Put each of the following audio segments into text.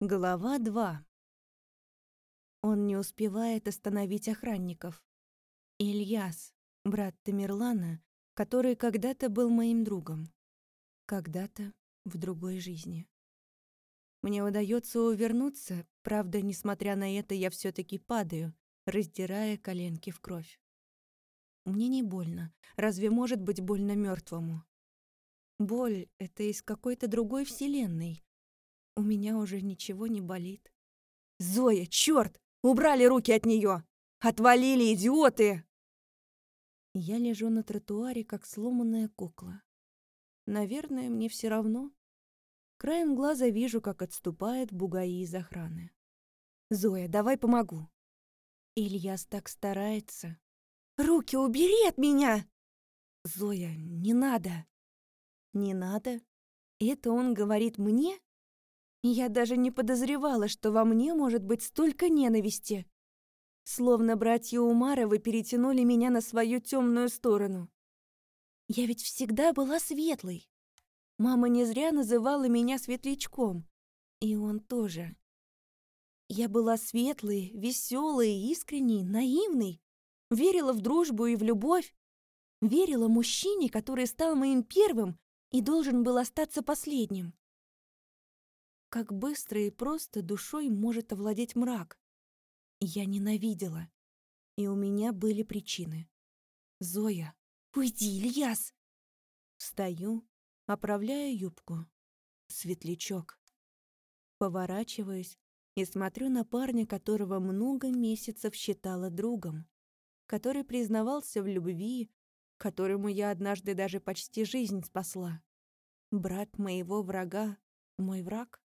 Глава 2 Он не успевает остановить охранников. Ильяс, брат Тамерлана, который когда-то был моим другом. Когда-то в другой жизни. Мне удается увернуться, правда, несмотря на это, я все таки падаю, раздирая коленки в кровь. Мне не больно. Разве может быть больно мертвому? Боль — это из какой-то другой вселенной, у меня уже ничего не болит. «Зоя, черт! Убрали руки от нее! Отвалили, идиоты!» Я лежу на тротуаре, как сломанная кукла. Наверное, мне все равно. Краем глаза вижу, как отступает бугаи из охраны. «Зоя, давай помогу!» Ильяс так старается. «Руки убери от меня!» «Зоя, не надо!» «Не надо?» Это он говорит мне? Я даже не подозревала, что во мне может быть столько ненависти. Словно братья Умаровы перетянули меня на свою темную сторону. Я ведь всегда была светлой. Мама не зря называла меня светлячком. И он тоже. Я была светлой, веселой, искренней, наивной. Верила в дружбу и в любовь. Верила мужчине, который стал моим первым и должен был остаться последним. Как быстро и просто душой может овладеть мрак. Я ненавидела. И у меня были причины. «Зоя, уйди, Ильяс!» Встаю, оправляю юбку. Светлячок. Поворачиваюсь и смотрю на парня, которого много месяцев считала другом, который признавался в любви, которому я однажды даже почти жизнь спасла. Брат моего врага — мой враг?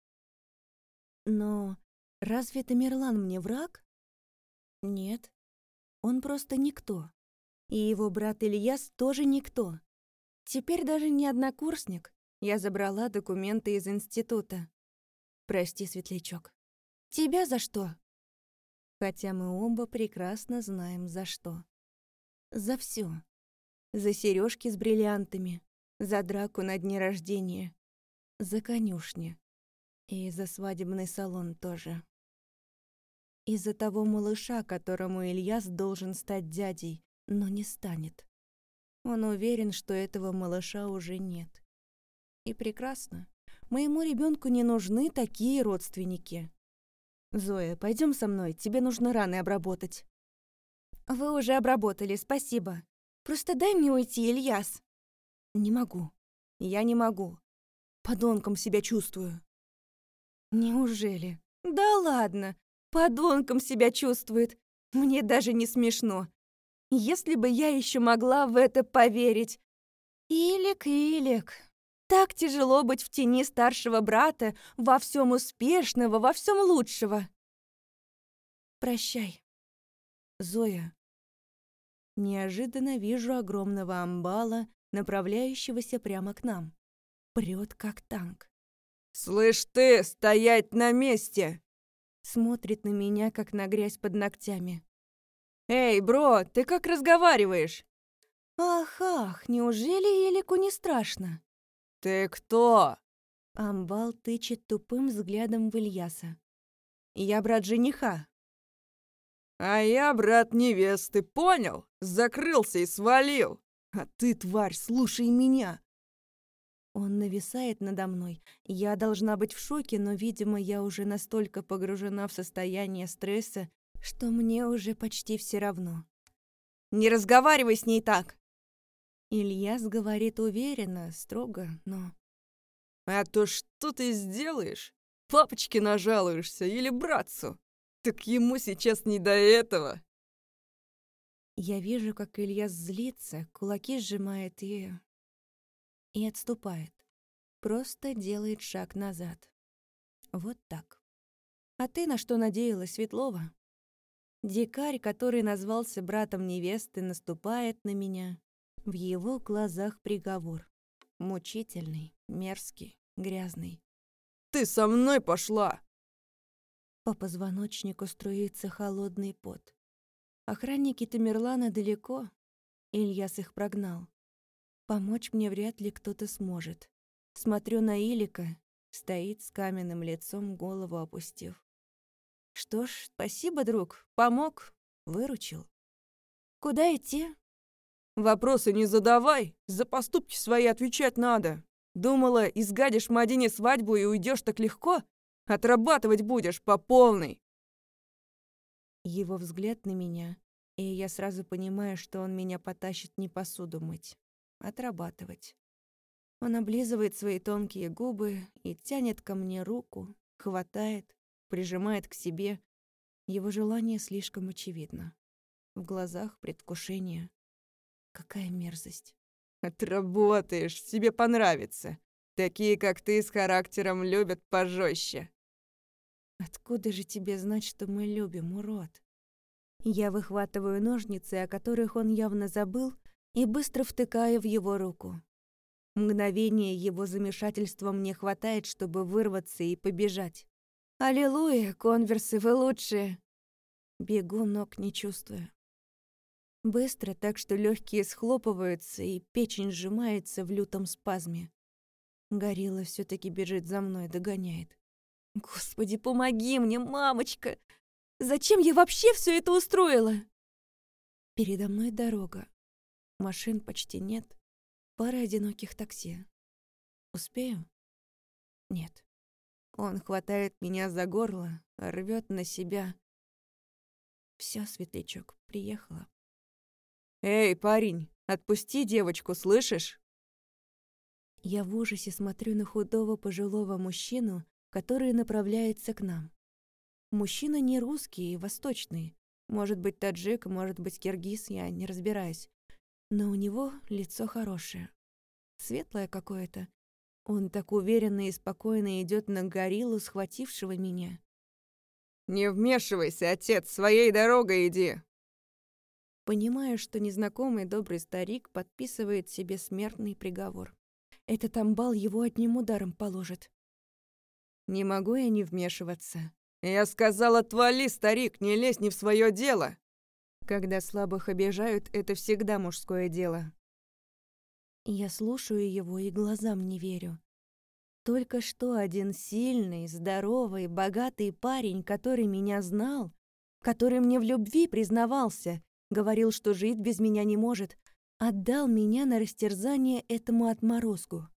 Но разве Тамерлан мне враг? Нет. Он просто никто. И его брат Ильяс тоже никто. Теперь даже не однокурсник. Я забрала документы из института. Прости, светлячок. Тебя за что? Хотя мы оба прекрасно знаем, за что. За все. За сережки с бриллиантами, за драку на дне рождения, за конюшни, и за свадебный салон тоже. Из-за того малыша, которому Ильяс должен стать дядей, но не станет. Он уверен, что этого малыша уже нет. И прекрасно. Моему ребенку не нужны такие родственники. Зоя, пойдем со мной, тебе нужно раны обработать. Вы уже обработали, спасибо. Просто дай мне уйти, Ильяс. Не могу. Я не могу. Подонком себя чувствую. Неужели? Да ладно, подонком себя чувствует. Мне даже не смешно. Если бы я еще могла в это поверить. Илик, Илик, так тяжело быть в тени старшего брата, во всем успешного, во всем лучшего. Прощай, Зоя. Неожиданно вижу огромного амбала, направляющегося прямо к нам. Прет как танк. «Слышь ты, стоять на месте!» Смотрит на меня, как на грязь под ногтями. «Эй, бро, ты как разговариваешь?» «Ах, ах, неужели Елику не страшно?» «Ты кто?» Амбал тычет тупым взглядом в Ильяса. «Я брат жениха». «А я брат невесты, понял? Закрылся и свалил. А ты, тварь, слушай меня. Он нависает надо мной. Я должна быть в шоке, но, видимо, я уже настолько погружена в состояние стресса, что мне уже почти все равно. «Не разговаривай с ней так!» Ильяс говорит уверенно, строго, но... «А то что ты сделаешь? Папочке нажалуешься или братцу? Так ему сейчас не до этого!» Я вижу, как Ильяс злится, кулаки сжимает и и отступает. Просто делает шаг назад. Вот так. А ты на что надеялась, Светлова? Дикарь, который назвался братом невесты, наступает на меня. В его глазах приговор. Мучительный, мерзкий, грязный. «Ты со мной пошла!» По позвоночнику струится холодный пот. Охранники Тамерлана далеко. Ильяс их прогнал. Помочь мне вряд ли кто-то сможет. Смотрю на Илика, Стоит с каменным лицом, голову опустив. Что ж, спасибо, друг, помог, выручил. Куда идти? Вопросы не задавай, за поступки свои отвечать надо. Думала, изгадишь Мадине свадьбу и уйдешь так легко? Отрабатывать будешь по полной. Его взгляд на меня, и я сразу понимаю, что он меня потащит не посуду мыть, отрабатывать. Он облизывает свои тонкие губы и тянет ко мне руку, хватает, прижимает к себе. Его желание слишком очевидно. В глазах предвкушение. Какая мерзость. Отработаешь, тебе понравится. Такие, как ты, с характером любят пожестче. Откуда же тебе знать, что мы любим, урод? Я выхватываю ножницы, о которых он явно забыл, и быстро втыкаю в его руку. Мгновение его замешательства мне хватает, чтобы вырваться и побежать. «Аллилуйя, конверсы, вы лучшие!» Бегу, ног не чувствую. Быстро, так что легкие схлопываются, и печень сжимается в лютом спазме. Горилла все таки бежит за мной, догоняет. «Господи, помоги мне, мамочка! Зачем я вообще все это устроила?» Передо мной дорога. Машин почти нет. Пара одиноких такси. Успею? Нет. Он хватает меня за горло, рвет на себя. Все, светлячок, приехала. «Эй, парень, отпусти девочку, слышишь?» Я в ужасе смотрю на худого пожилого мужчину, который направляется к нам. Мужчина не русский восточный. Может быть, таджик, может быть, киргиз, я не разбираюсь. Но у него лицо хорошее. Светлое какое-то. Он так уверенно и спокойно идет на гориллу, схватившего меня. «Не вмешивайся, отец, своей дорогой иди!» Понимаю, что незнакомый добрый старик подписывает себе смертный приговор. Этот амбал его одним ударом положит. Не могу я не вмешиваться. «Я сказал, отвали, старик, не лезь не в свое дело!» Когда слабых обижают, это всегда мужское дело. Я слушаю его и глазам не верю. Только что один сильный, здоровый, богатый парень, который меня знал, который мне в любви признавался, говорил, что жить без меня не может, отдал меня на растерзание этому отморозку.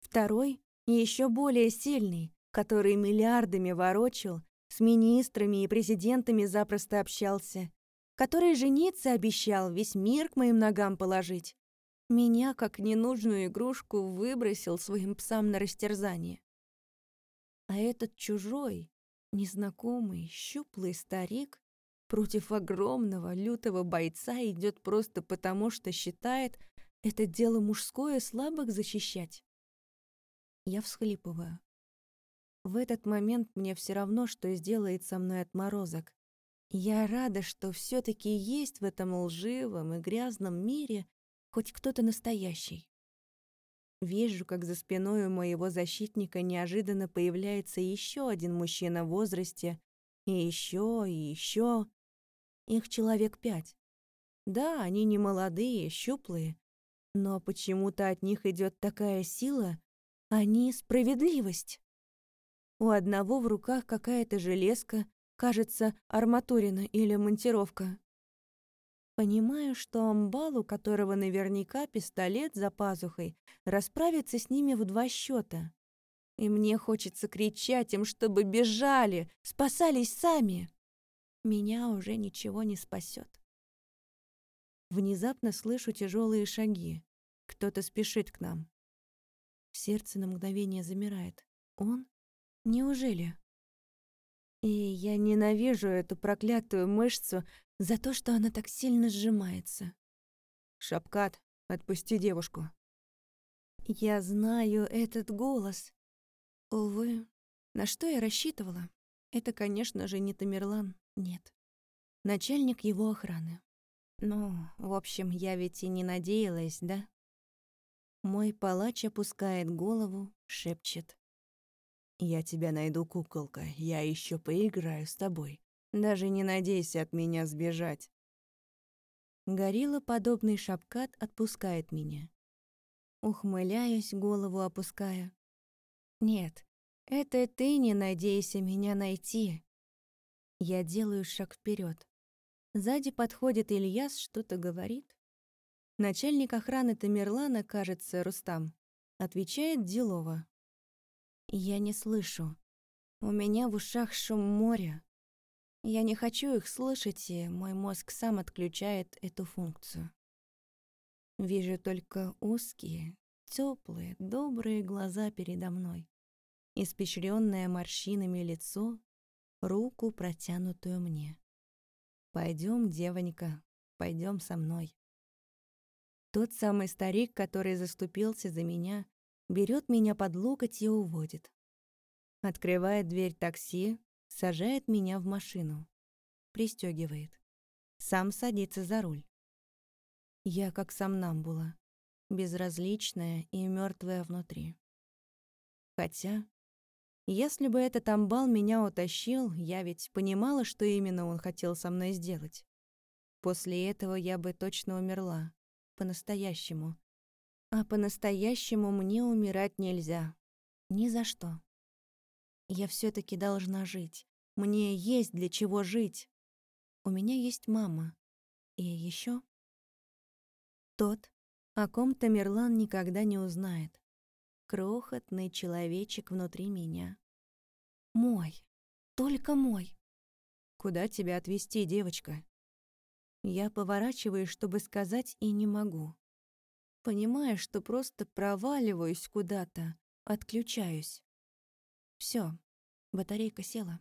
Второй, еще более сильный, который миллиардами ворочил, с министрами и президентами запросто общался, который жениться обещал, весь мир к моим ногам положить. Меня, как ненужную игрушку, выбросил своим псам на растерзание. А этот чужой, незнакомый, щуплый старик против огромного, лютого бойца идет просто потому, что считает это дело мужское слабых защищать. Я всхлипываю. В этот момент мне все равно, что сделает со мной отморозок. Я рада, что все таки есть в этом лживом и грязном мире хоть кто-то настоящий. Вижу, как за спиной у моего защитника неожиданно появляется еще один мужчина в возрасте, и еще, и еще. Их человек пять. Да, они не молодые, щуплые, но почему-то от них идет такая сила, они — справедливость. У одного в руках какая-то железка, кажется, арматурина или монтировка. Понимаю, что амбал, у которого наверняка пистолет за пазухой, расправится с ними в два счета. И мне хочется кричать им, чтобы бежали, спасались сами меня уже ничего не спасет. Внезапно слышу тяжелые шаги. Кто-то спешит к нам. Сердце на мгновение замирает. Он? Неужели? И я ненавижу эту проклятую мышцу за то, что она так сильно сжимается. «Шапкат, отпусти девушку». Я знаю этот голос. Увы, на что я рассчитывала? Это, конечно же, не Тамерлан. Нет. Начальник его охраны. Ну, в общем, я ведь и не надеялась, да? Мой палач опускает голову, шепчет. «Я тебя найду, куколка. Я еще поиграю с тобой. Даже не надейся от меня сбежать». Горилла, подобный шапкат, отпускает меня. Ухмыляюсь, голову опуская. Нет, это ты не надейся меня найти. Я делаю шаг вперед. Сзади подходит Ильяс, что-то говорит. Начальник охраны Тамерлана, кажется, Рустам, отвечает Делова. Я не слышу. У меня в ушах шум моря. Я не хочу их слышать, и мой мозг сам отключает эту функцию. Вижу только узкие, теплые, добрые глаза передо мной, испещренное морщинами лицо, руку, протянутую мне. Пойдем, девонька, пойдем со мной. Тот самый старик, который заступился за меня, берет меня под локоть и уводит. Открывает дверь такси, сажает меня в машину. Пристегивает. Сам садится за руль. Я как сам нам была, безразличная и мертвая внутри. Хотя, если бы этот амбал меня утащил, я ведь понимала, что именно он хотел со мной сделать. После этого я бы точно умерла. По-настоящему. А по-настоящему мне умирать нельзя. Ни за что. Я все таки должна жить. Мне есть для чего жить. У меня есть мама. И еще Тот, о ком Тамерлан никогда не узнает. Крохотный человечек внутри меня. Мой. Только мой. Куда тебя отвезти, девочка? Я поворачиваюсь, чтобы сказать, и не могу. Понимаю, что просто проваливаюсь куда-то, отключаюсь. Все, батарейка села.